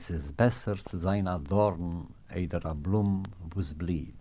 es ist besser zu sein a Dorn, eider a Blum, wo's blieb.